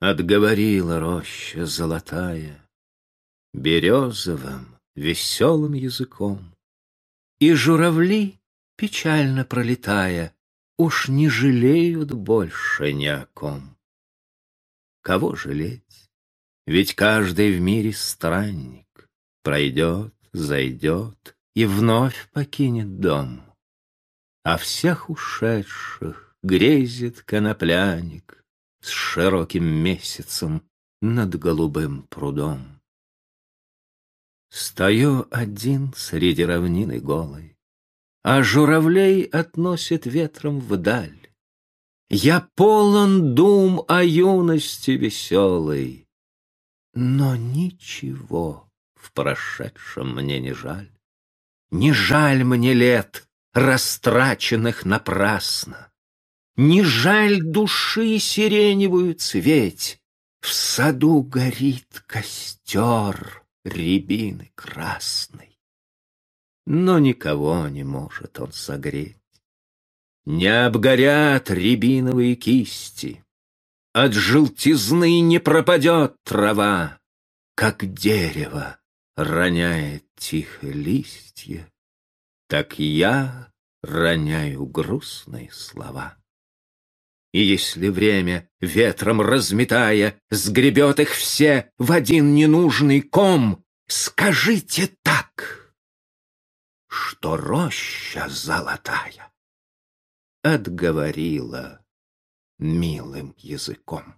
Отговорила роща золотая Березовым, веселым языком. И журавли, печально пролетая, Уж не жалеют больше ни о ком. Кого жалеть? Ведь каждый в мире странник Пройдет, зайдет и вновь покинет дом. А всех ушедших грезит конопляник, с широким месяцем над голубым прудом. Стою один среди равнины голой, а журавлей относит ветром вдаль. Я полон дум о юности веселой, но ничего в прошедшем мне не жаль. Не жаль мне лет, растраченных напрасно. Не жаль души сиреневую цветь, В саду горит костер рябины красной. Но никого не может он согреть. Не обгорят рябиновые кисти, От желтизны не пропадет трава, Как дерево роняет тихо листья, Так я роняю грустные слова. И если время, ветром разметая, сгребет их все в один ненужный ком, скажите так, что роща золотая отговорила милым языком.